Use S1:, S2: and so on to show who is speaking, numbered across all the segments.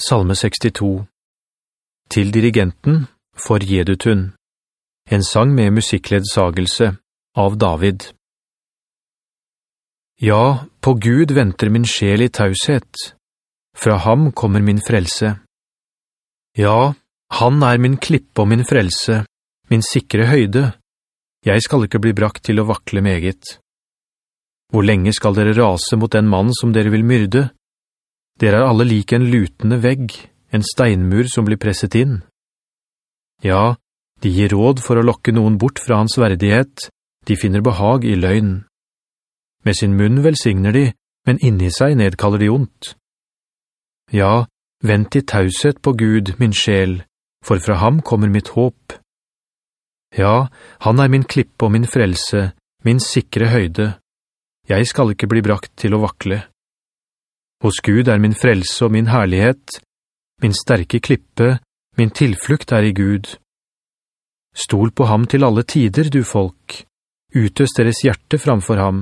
S1: Salme 62 Til dirigenten for Jedutun En sang med musikkledsagelse av David Ja, på Gud venter min sjel i taushet. Fra ham kommer min frelse. Ja, han er min klippe og min frelse, min sikre høyde. Jeg skal ikke bli brakt til å vakle meget. Hvor lenge skal dere rase mot den mann som dere vil myrde? Dere er alle like en lutende vegg, en steinmur som blir presset inn. Ja, de gir råd for å lokke noen bort fra hans verdighet, de finner behag i løgn. Med sin munn velsigner de, men inni seg nedkaller de ondt. Ja, vent i tauset på Gud, min sjel, for fra ham kommer mitt håp. Ja, han er min klippe og min frelse, min sikre høyde. Jeg skal ikke bli brakt til å vakle. Hos Gud er min frelse og min herlighet, min sterke klippe, min tilflukt er i Gud. Stol på ham til alle tider, du folk. Utøst deres hjerte framfor ham.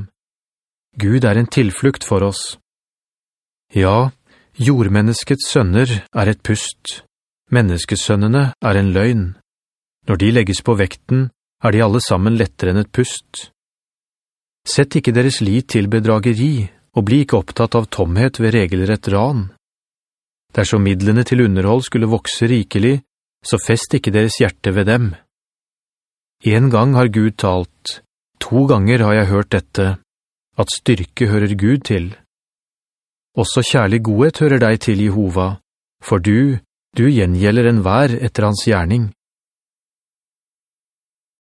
S1: Gud er en tilflukt for oss. Ja, jordmenneskets sønner er et pust. Menneskesønnene er en løgn. Når de legges på vekten, er de alle sammen lettere enn et pust. Sett ikke deres lit til bedrageri, og bli ikke opptatt av tomhet ved regelrett ran. Dersom midlene til underhold skulle vokse rikelig, så fest ikke deres hjerte ved dem. En gang har Gud talt, to ganger har jeg hørt dette, at styrke hører Gud til. Også kjærlig godhet hører deg til, Jehova, for du, du gjengjelder en vær etter hans gjerning.